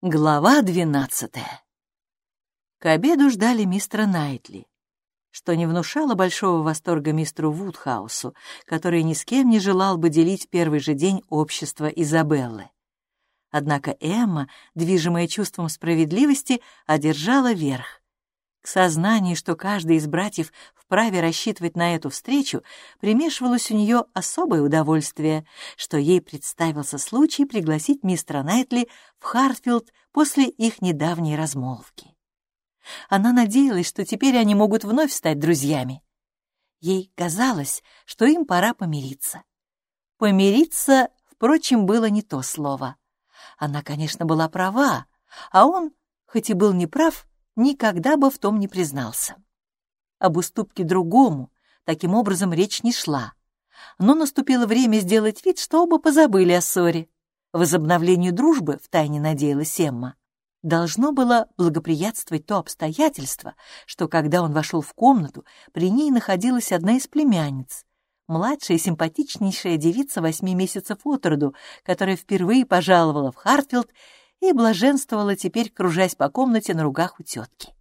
Глава двенадцатая. К обеду ждали мистера Найтли, что не внушало большого восторга мистеру Вудхаусу, который ни с кем не желал бы делить первый же день общества Изабеллы. Однако Эмма, движимая чувством справедливости, одержала верх. К сознанию, что каждый из братьев вправе рассчитывать на эту встречу, примешивалось у нее особое удовольствие, что ей представился случай пригласить мистера Найтли в Хартфилд после их недавней размолвки. Она надеялась, что теперь они могут вновь стать друзьями. Ей казалось, что им пора помириться. Помириться, впрочем, было не то слово. Она, конечно, была права, а он, хоть и был неправ, никогда бы в том не признался. Об уступке другому таким образом речь не шла. Но наступило время сделать вид, что оба позабыли о ссоре. Возобновлению дружбы, втайне надеялась Эмма, должно было благоприятствовать то обстоятельство, что когда он вошел в комнату, при ней находилась одна из племянниц, младшая симпатичнейшая девица восьми месяцев от роду, которая впервые пожаловала в Хартфилд и блаженствовала теперь, кружась по комнате на ругах у тетки.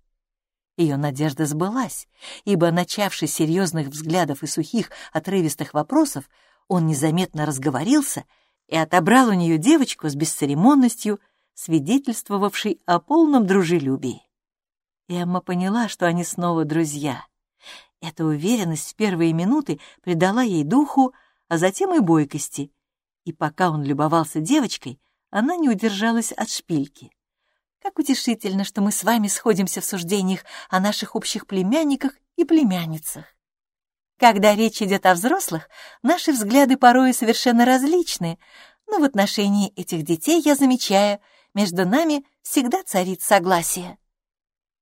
Ее надежда сбылась, ибо, начавшись серьезных взглядов и сухих, отрывистых вопросов, он незаметно разговорился и отобрал у нее девочку с бесцеремонностью, свидетельствовавшей о полном дружелюбии. Эмма поняла, что они снова друзья. Эта уверенность в первые минуты придала ей духу, а затем и бойкости, и пока он любовался девочкой, она не удержалась от шпильки. Как утешительно, что мы с вами сходимся в суждениях о наших общих племянниках и племянницах. Когда речь идет о взрослых, наши взгляды порой совершенно различны, но в отношении этих детей я замечаю, между нами всегда царит согласие.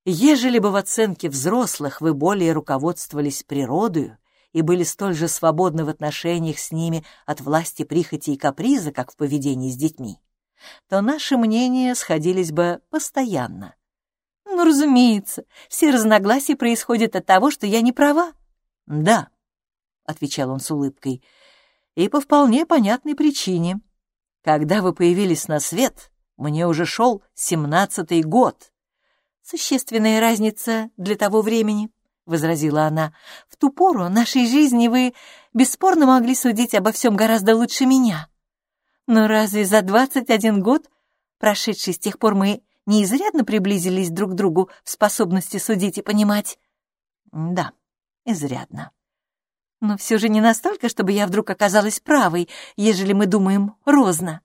Ежели бы в оценке взрослых вы более руководствовались природою и были столь же свободны в отношениях с ними от власти прихоти и каприза, как в поведении с детьми, то наши мнения сходились бы постоянно. Ну, разумеется, все разногласия происходят от того, что я не права. Да, — отвечал он с улыбкой, — и по вполне понятной причине. Когда вы появились на свет, мне уже шел семнадцатый год. Существенная разница для того времени, — возразила она. В ту пору нашей жизни вы бесспорно могли судить обо всем гораздо лучше меня. Но разве за двадцать один год, прошедший с тех пор, мы не изрядно приблизились друг к другу в способности судить и понимать? Да, изрядно. Но все же не настолько, чтобы я вдруг оказалась правой, ежели мы думаем розно.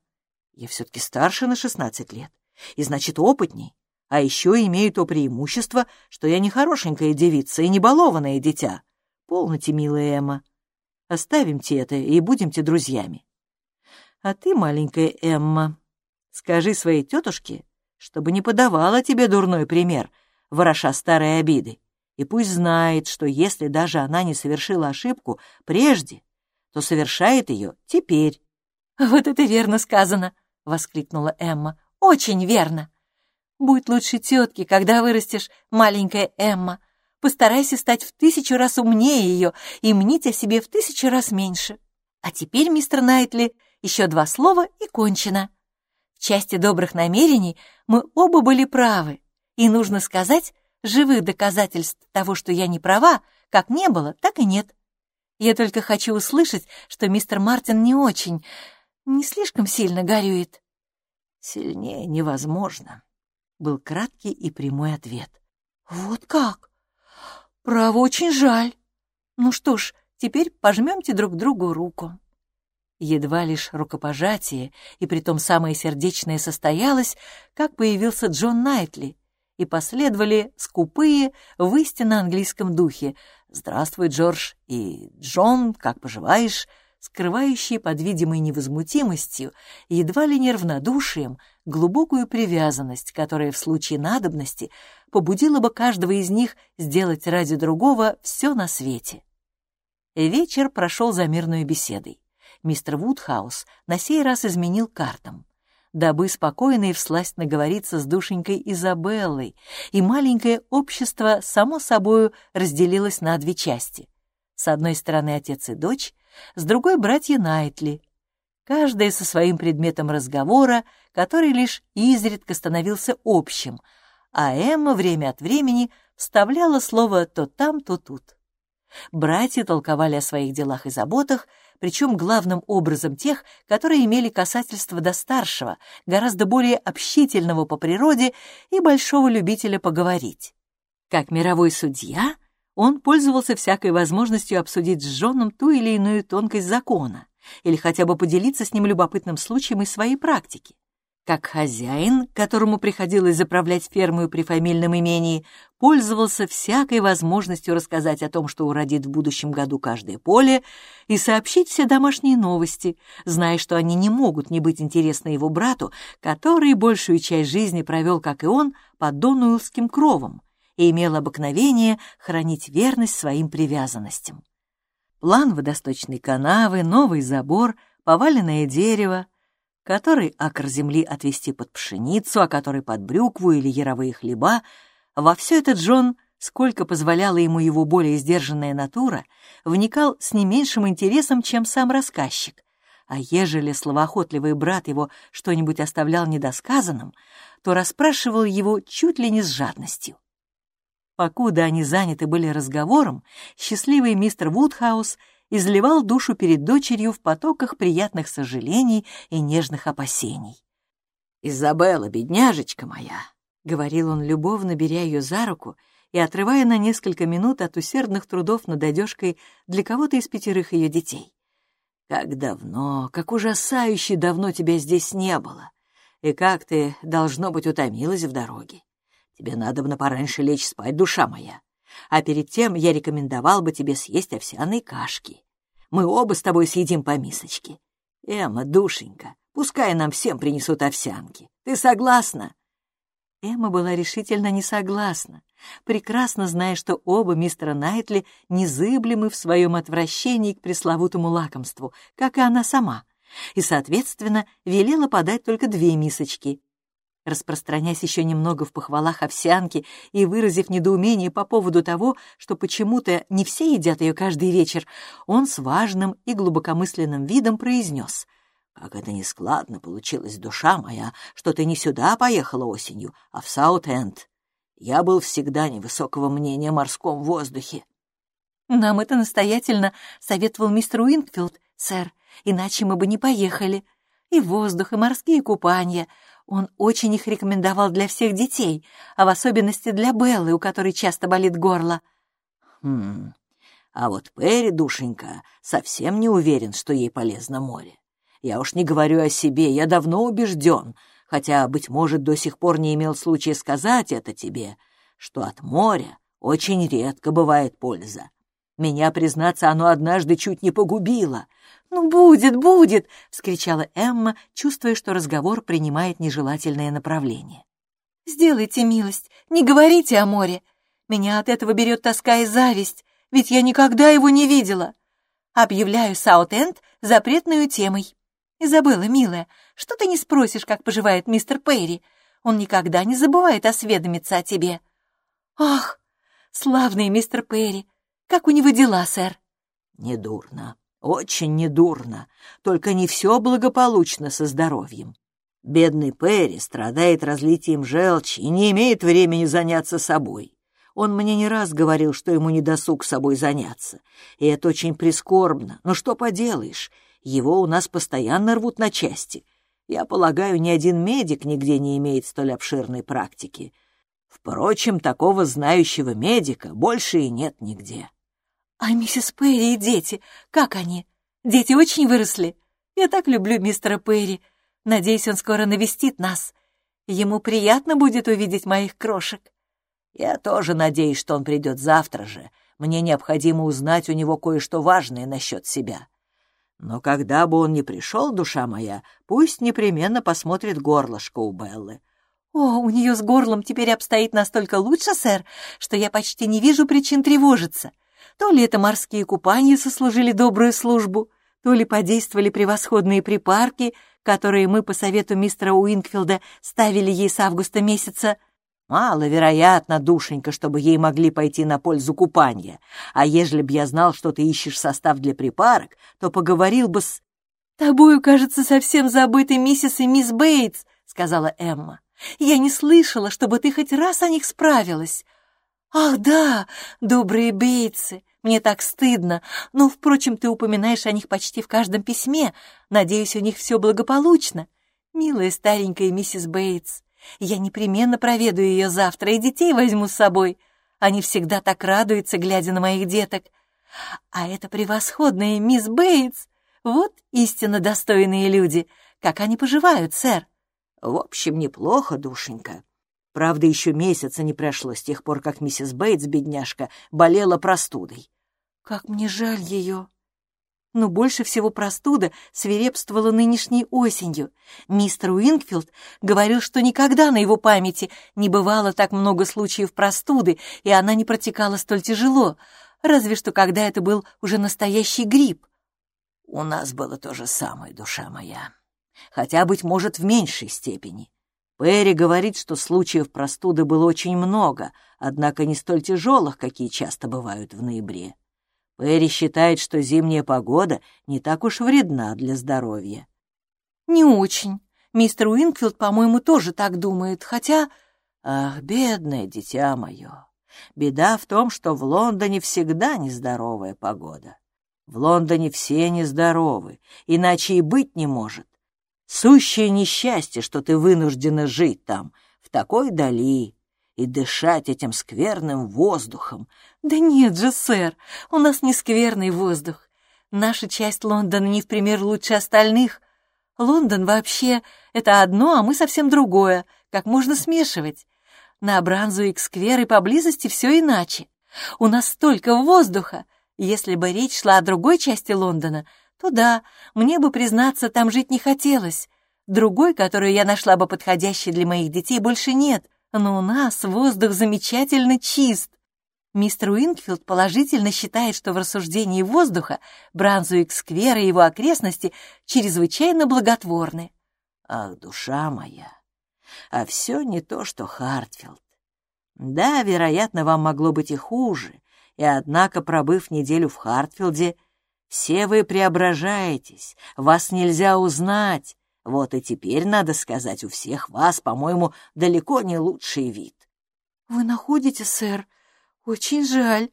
Я все-таки старше на шестнадцать лет, и значит опытней. А еще имею то преимущество, что я не хорошенькая девица и не балованное дитя. Полноте, милая Эмма. Оставимте это и будемте друзьями. А ты, маленькая Эмма, скажи своей тетушке, чтобы не подавала тебе дурной пример, вороша старой обиды, и пусть знает, что если даже она не совершила ошибку прежде, то совершает ее теперь. «Вот это верно сказано!» — воскликнула Эмма. «Очень верно! Будь лучше тетки, когда вырастешь, маленькая Эмма. Постарайся стать в тысячу раз умнее ее и мнить о себе в тысячу раз меньше. А теперь, мистер Найтли, еще два слова и кончено. В части добрых намерений мы оба были правы, и нужно сказать, живых доказательств того, что я не права, как не было, так и нет. Я только хочу услышать, что мистер Мартин не очень, не слишком сильно горюет. Сильнее невозможно, был краткий и прямой ответ. Вот как? Право, очень жаль. Ну что ж, теперь пожмемте друг другу руку. Едва лишь рукопожатие, и притом самое сердечное состоялось, как появился Джон Найтли, и последовали скупые в истинно английском духе «Здравствуй, Джордж» и «Джон, как поживаешь?» скрывающие под видимой невозмутимостью, едва ли не равнодушием, глубокую привязанность, которая в случае надобности побудила бы каждого из них сделать ради другого все на свете. Вечер прошел за мирной беседой мистер Вудхаус на сей раз изменил картам, дабы спокойно и всласть наговориться с душенькой Изабеллой, и маленькое общество, само собою, разделилось на две части. С одной стороны отец и дочь, с другой — братья Найтли. каждая со своим предметом разговора, который лишь изредка становился общим, а Эмма время от времени вставляла слово то там, то тут. Братья толковали о своих делах и заботах, причем главным образом тех, которые имели касательство до старшего, гораздо более общительного по природе и большого любителя поговорить. Как мировой судья, он пользовался всякой возможностью обсудить с Джоном ту или иную тонкость закона или хотя бы поделиться с ним любопытным случаем из своей практики. Как хозяин, которому приходилось заправлять ферму при фамильном имении, пользовался всякой возможностью рассказать о том, что уродит в будущем году каждое поле, и сообщить все домашние новости, зная, что они не могут не быть интересны его брату, который большую часть жизни провел, как и он, под Донуэллским кровом и имел обыкновение хранить верность своим привязанностям. План водосточной канавы, новый забор, поваленное дерево, который акр земли отвести под пшеницу, а который под брюкву или яровые хлеба, во все это Джон, сколько позволяла ему его более сдержанная натура, вникал с не меньшим интересом, чем сам рассказчик. А ежели словоохотливый брат его что-нибудь оставлял недосказанным, то расспрашивал его чуть ли не с жадностью. Покуда они заняты были разговором, счастливый мистер Вудхаус изливал душу перед дочерью в потоках приятных сожалений и нежных опасений. «Изабелла, бедняжечка моя!» — говорил он, любовно беря ее за руку и отрывая на несколько минут от усердных трудов над одежкой для кого-то из пятерых ее детей. «Как давно, как ужасающе давно тебя здесь не было! И как ты, должно быть, утомилась в дороге! Тебе надо бы пораньше лечь спать, душа моя!» А перед тем я рекомендовал бы тебе съесть овсяные кашки. Мы оба с тобой съедим по мисочке. Эмма, душенька, пускай нам всем принесут овсянки. Ты согласна?» Эмма была решительно не согласна, прекрасно зная, что оба мистера Найтли незыблемы в своем отвращении к пресловутому лакомству, как и она сама, и, соответственно, велела подать только две мисочки распространяясь еще немного в похвалах овсянки и выразив недоумение по поводу того, что почему-то не все едят ее каждый вечер, он с важным и глубокомысленным видом произнес «Как это нескладно получилось, душа моя, что ты не сюда поехала осенью, а в Саут-Энд. Я был всегда невысокого мнения о морском воздухе». «Нам это настоятельно советовал мистер Уинфилд, сэр, иначе мы бы не поехали. И воздух, и морские купания — он очень их рекомендовал для всех детей, а в особенности для Беллы, у которой часто болит горло. Хм, а вот Перри, душенька, совсем не уверен, что ей полезно море. Я уж не говорю о себе, я давно убежден, хотя, быть может, до сих пор не имел случая сказать это тебе, что от моря очень редко бывает польза. Меня, признаться, оно однажды чуть не погубило — «Ну, будет, будет!» — вскричала Эмма, чувствуя, что разговор принимает нежелательное направление. «Сделайте милость, не говорите о море. Меня от этого берет тоска и зависть, ведь я никогда его не видела. Объявляю Саут-Энд запретную темой. Изабелла, милая, что ты не спросишь, как поживает мистер Перри? Он никогда не забывает осведомиться о тебе». «Ах, славный мистер Перри! Как у него дела, сэр?» «Недурно», очень недурно, только не все благополучно со здоровьем. Бедный Перри страдает разлитием желчи и не имеет времени заняться собой. Он мне не раз говорил, что ему не досуг собой заняться, и это очень прискорбно. Но что поделаешь, его у нас постоянно рвут на части. Я полагаю, ни один медик нигде не имеет столь обширной практики. Впрочем, такого знающего медика больше и нет нигде. «А миссис Перри и дети, как они? Дети очень выросли. Я так люблю мистера Перри. Надеюсь, он скоро навестит нас. Ему приятно будет увидеть моих крошек». «Я тоже надеюсь, что он придет завтра же. Мне необходимо узнать у него кое-что важное насчет себя. Но когда бы он ни пришел, душа моя, пусть непременно посмотрит горлышко у Беллы». «О, у нее с горлом теперь обстоит настолько лучше, сэр, что я почти не вижу причин тревожиться. То ли это морские купания сослужили добрую службу, то ли подействовали превосходные припарки, которые мы по совету мистера Уинкфилда ставили ей с августа месяца. Маловероятно, душенька, чтобы ей могли пойти на пользу купания. А ежели б я знал, что ты ищешь состав для припарок, то поговорил бы с... «Тобою, кажется, совсем забыты миссис и мисс Бейтс», — сказала Эмма. «Я не слышала, чтобы ты хоть раз о них справилась». «Ах, да, добрые Бейтсы, мне так стыдно. Но, впрочем, ты упоминаешь о них почти в каждом письме. Надеюсь, у них все благополучно. Милая старенькая миссис Бейтс, я непременно проведу ее завтра и детей возьму с собой. Они всегда так радуются, глядя на моих деток. А это превосходная мисс Бейтс. Вот истинно достойные люди. Как они поживают, сэр? В общем, неплохо, душенька. Правда, еще месяца не прошло с тех пор, как миссис Бейтс, бедняжка, болела простудой. Как мне жаль ее. Но больше всего простуда свирепствовала нынешней осенью. Мистер Уинкфилд говорил, что никогда на его памяти не бывало так много случаев простуды, и она не протекала столь тяжело, разве что когда это был уже настоящий грипп. У нас было то же самое, душа моя. Хотя, быть может, в меньшей степени. Перри говорит, что случаев простуды было очень много, однако не столь тяжелых, какие часто бывают в ноябре. Перри считает, что зимняя погода не так уж вредна для здоровья. «Не очень. Мистер Уинкфилд, по-моему, тоже так думает, хотя...» «Ах, бедное дитя мое! Беда в том, что в Лондоне всегда нездоровая погода. В Лондоне все нездоровы, иначе и быть не может. Сущее несчастье, что ты вынуждена жить там, в такой дали, и дышать этим скверным воздухом. Да нет же, сэр, у нас не скверный воздух. Наша часть Лондона не в пример лучше остальных. Лондон вообще — это одно, а мы совсем другое. Как можно смешивать? На Бранзуик-сквер и поблизости все иначе. У нас столько воздуха, если бы речь шла о другой части Лондона, то да, мне бы, признаться, там жить не хотелось. Другой, которую я нашла бы подходящей для моих детей, больше нет. Но у нас воздух замечательно чист. Мистер Уингфилд положительно считает, что в рассуждении воздуха Бранзуик-сквер и его окрестности чрезвычайно благотворны. Ах, душа моя, а все не то, что Хартфилд. Да, вероятно, вам могло быть и хуже, и однако, пробыв неделю в Хартфилде, все вы преображаетесь, вас нельзя узнать. Вот и теперь, надо сказать, у всех вас, по-моему, далеко не лучший вид. Вы находите, сэр? Очень жаль.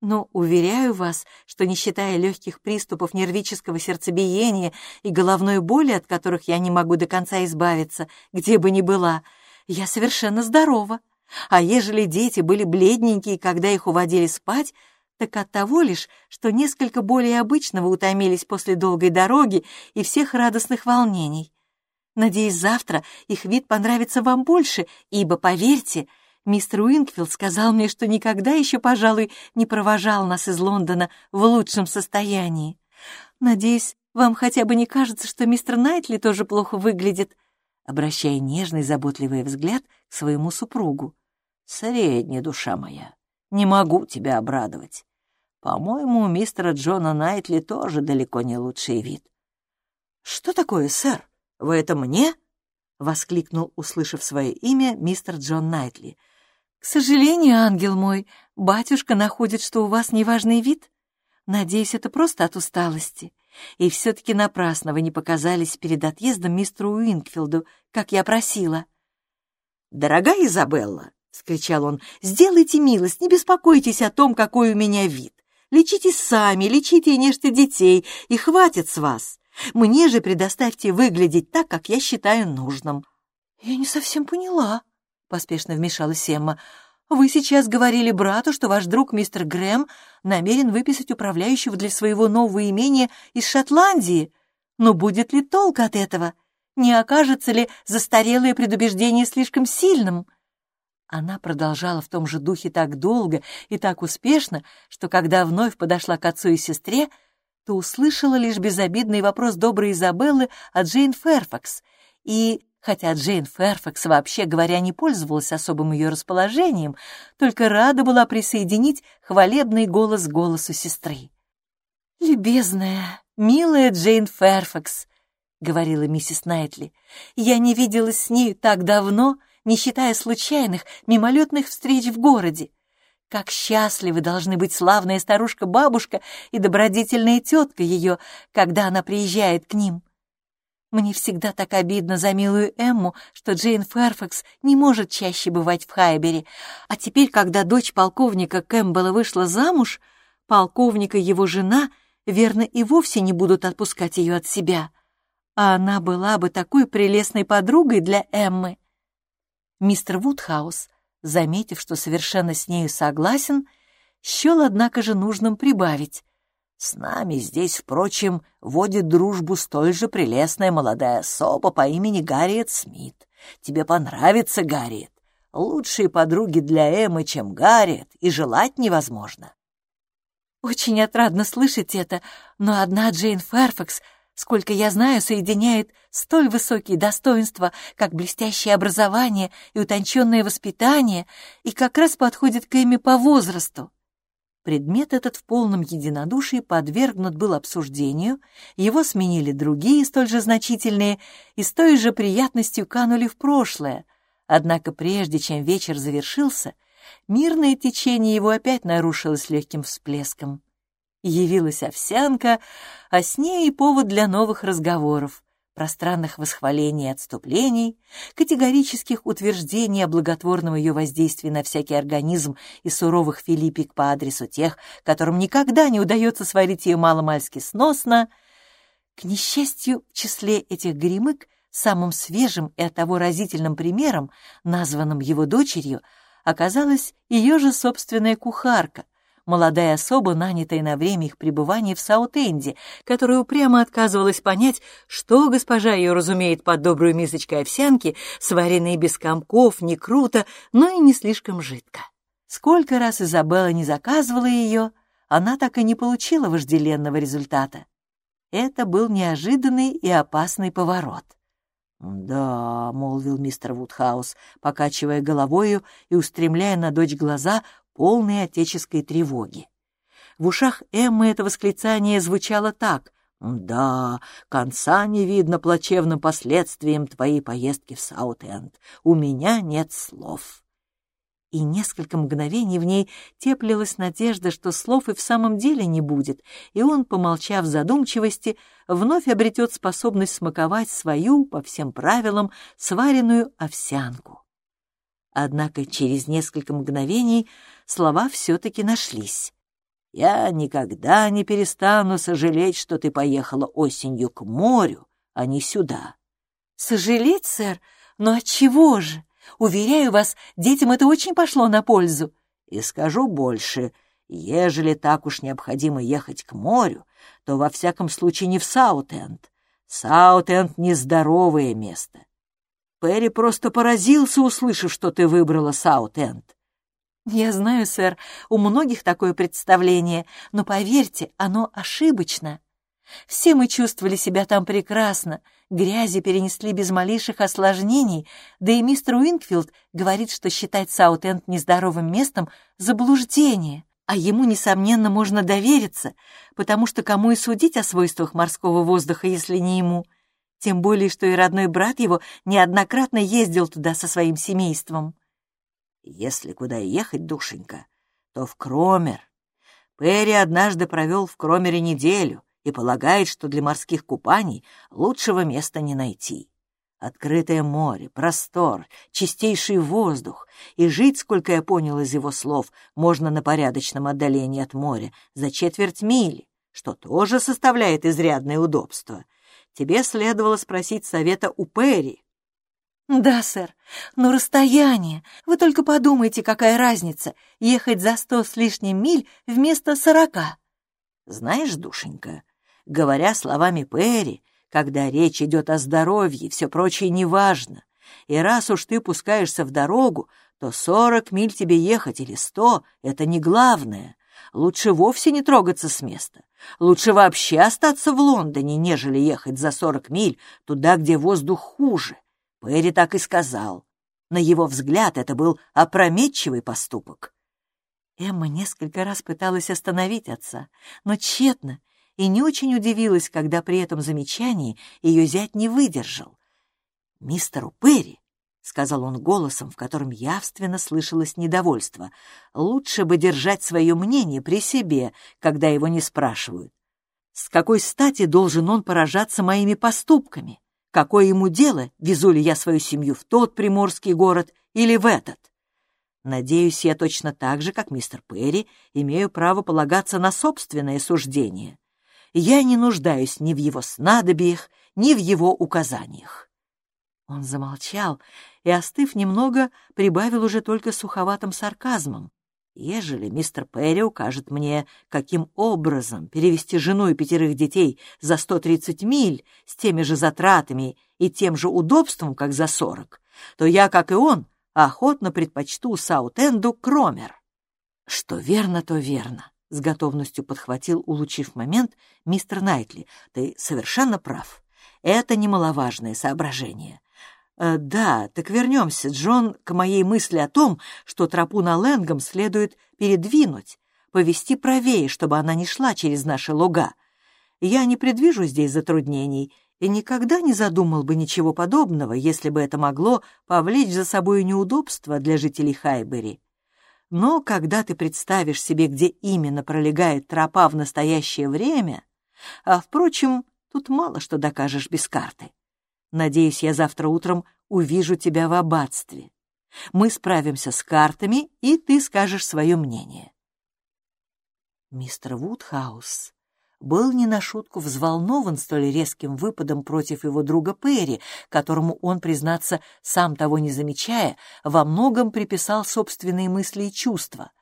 Но уверяю вас, что не считая легких приступов нервического сердцебиения и головной боли, от которых я не могу до конца избавиться, где бы ни была, я совершенно здорова. А ежели дети были бледненькие, когда их уводили спать, так от того лишь, что несколько более обычного утомились после долгой дороги и всех радостных волнений. Надеюсь, завтра их вид понравится вам больше, ибо, поверьте, мистер Уинкфилд сказал мне, что никогда еще, пожалуй, не провожал нас из Лондона в лучшем состоянии. Надеюсь, вам хотя бы не кажется, что мистер Найтли тоже плохо выглядит, обращая нежный, заботливый взгляд к своему супругу. Средняя душа моя, не могу тебя обрадовать. По-моему, у мистера Джона Найтли тоже далеко не лучший вид. «Что такое, сэр? Вы это мне?» — воскликнул, услышав свое имя, мистер Джон Найтли. «К сожалению, ангел мой, батюшка находит, что у вас неважный вид. Надеюсь, это просто от усталости. И все-таки напрасно вы не показались перед отъездом мистеру Уинкфилду, как я просила». «Дорогая Изабелла», — скричал он, — «сделайте милость, не беспокойтесь о том, какой у меня вид. Лечитесь сами, лечите и нежьте детей, и хватит с вас. Мне же предоставьте выглядеть так, как я считаю нужным». «Я не совсем поняла», — поспешно вмешалась Эмма. «Вы сейчас говорили брату, что ваш друг мистер Грэм намерен выписать управляющего для своего нового имения из Шотландии. Но будет ли толк от этого? Не окажется ли застарелое предубеждение слишком сильным?» Она продолжала в том же духе так долго и так успешно, что когда вновь подошла к отцу и сестре, то услышала лишь безобидный вопрос доброй Изабеллы от Джейн Ферфакс. И, хотя Джейн Ферфакс, вообще говоря, не пользовалась особым ее расположением, только рада была присоединить хвалебный голос голосу сестры. «Любезная, милая Джейн Ферфакс», — говорила миссис Найтли, — «я не виделась с нею так давно, — не считая случайных, мимолетных встреч в городе. Как счастливы должны быть славная старушка-бабушка и добродетельная тетка ее, когда она приезжает к ним. Мне всегда так обидно за милую Эмму, что Джейн Ферфакс не может чаще бывать в Хайбере. А теперь, когда дочь полковника Кэмпбелла вышла замуж, полковника его жена, верно, и вовсе не будут отпускать ее от себя. А она была бы такой прелестной подругой для Эммы. Мистер Вудхаус, заметив, что совершенно с нею согласен, счел, однако же, нужным прибавить. С нами здесь, впрочем, водит дружбу столь же прелестная молодая особа по имени Гарриет Смит. Тебе понравится, Гарриет. Лучшие подруги для Эммы, чем Гарриет, и желать невозможно. Очень отрадно слышать это, но одна Джейн Ферфакс, сколько я знаю, соединяет столь высокие достоинства, как блестящее образование и утонченное воспитание, и как раз подходит к Эмме по возрасту. Предмет этот в полном единодушии подвергнут был обсуждению, его сменили другие, столь же значительные, и с той же приятностью канули в прошлое. Однако прежде чем вечер завершился, мирное течение его опять нарушилось легким всплеском. Явилась овсянка, а с ней и повод для новых разговоров пространных восхвалений и отступлений, категорических утверждений о благотворном ее воздействии на всякий организм и суровых филиппик по адресу тех, которым никогда не удается сварить ее маломальски сносно. К несчастью, в числе этих гремык самым свежим и оттого разительным примером, названным его дочерью, оказалась ее же собственная кухарка, молодая особа, нанятая на время их пребывания в Саут-Энде, которая упрямо отказывалась понять, что госпожа ее разумеет под добрую мисочкой овсянки, сваренной без комков, не круто, но и не слишком жидко. Сколько раз Изабелла не заказывала ее, она так и не получила вожделенного результата. Это был неожиданный и опасный поворот. «Да», — молвил мистер Вудхаус, покачивая головою и устремляя на дочь глаза, полной отеческой тревоги. В ушах Эммы это восклицание звучало так. «Да, конца не видно плачевным последствиям твоей поездки в Саут-Энд. У меня нет слов». И несколько мгновений в ней теплилась надежда, что слов и в самом деле не будет, и он, помолчав задумчивости, вновь обретет способность смаковать свою, по всем правилам, сваренную овсянку. Однако через несколько мгновений слова все-таки нашлись. «Я никогда не перестану сожалеть, что ты поехала осенью к морю, а не сюда». «Сожалеть, сэр? Но от чего же? Уверяю вас, детям это очень пошло на пользу». «И скажу больше, ежели так уж необходимо ехать к морю, то во всяком случае не в Саутенд. Саутенд — нездоровое место. Перри просто поразился, услышав, что ты выбрала Саут-Энд. «Я знаю, сэр, у многих такое представление, но, поверьте, оно ошибочно. Все мы чувствовали себя там прекрасно, грязи перенесли без малейших осложнений, да и мистер Уинкфилд говорит, что считать Саут-Энд нездоровым местом — заблуждение, а ему, несомненно, можно довериться, потому что кому и судить о свойствах морского воздуха, если не ему — тем более, что и родной брат его неоднократно ездил туда со своим семейством. Если куда ехать, душенька, то в Кромер. Перри однажды провел в Кромере неделю и полагает, что для морских купаний лучшего места не найти. Открытое море, простор, чистейший воздух, и жить, сколько я понял из его слов, можно на порядочном отдалении от моря за четверть мили, что тоже составляет изрядное удобство — тебе следовало спросить совета у Перри». «Да, сэр, но расстояние. Вы только подумайте, какая разница, ехать за сто с лишним миль вместо сорока». «Знаешь, душенька, говоря словами Перри, когда речь идет о здоровье, все прочее неважно. И раз уж ты пускаешься в дорогу, то сорок миль тебе ехать или сто — это не главное. Лучше вовсе не трогаться с места. Лучше вообще остаться в Лондоне, нежели ехать за сорок миль туда, где воздух хуже. Перри так и сказал. На его взгляд это был опрометчивый поступок. Эмма несколько раз пыталась остановить отца, но тщетно, и не очень удивилась, когда при этом замечании ее зять не выдержал. «Мистеру Перри — сказал он голосом, в котором явственно слышалось недовольство. «Лучше бы держать свое мнение при себе, когда его не спрашивают. С какой стати должен он поражаться моими поступками? Какое ему дело, везу ли я свою семью в тот приморский город или в этот? Надеюсь, я точно так же, как мистер Перри, имею право полагаться на собственное суждение. Я не нуждаюсь ни в его снадобьях, ни в его указаниях. Он замолчал и, остыв немного, прибавил уже только суховатым сарказмом. Ежели мистер Перри укажет мне, каким образом перевести жену и пятерых детей за 130 миль с теми же затратами и тем же удобством, как за 40, то я, как и он, охотно предпочту Саут-Энду Кромер. Что верно, то верно, — с готовностью подхватил, улучив момент, мистер Найтли. Ты совершенно прав. Это немаловажное соображение. Э, да, так вернемся, Джон, к моей мысли о том, что тропу на Лэнгом следует передвинуть, повести правее, чтобы она не шла через наши луга. Я не предвижу здесь затруднений и никогда не задумал бы ничего подобного, если бы это могло повлечь за собой неудобства для жителей Хайбери. Но когда ты представишь себе, где именно пролегает тропа в настоящее время, а, впрочем, тут мало что докажешь без карты. Надеюсь, я завтра утром увижу тебя в аббатстве. Мы справимся с картами, и ты скажешь свое мнение. Мистер Вудхаус был не на шутку взволнован столь резким выпадом против его друга Перри, которому он, признаться, сам того не замечая, во многом приписал собственные мысли и чувства.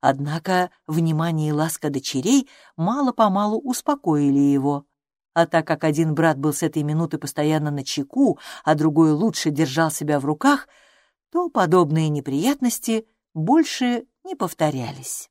Однако внимание и ласка дочерей мало-помалу успокоили его. А так как один брат был с этой минуты постоянно на чеку, а другой лучше держал себя в руках, то подобные неприятности больше не повторялись.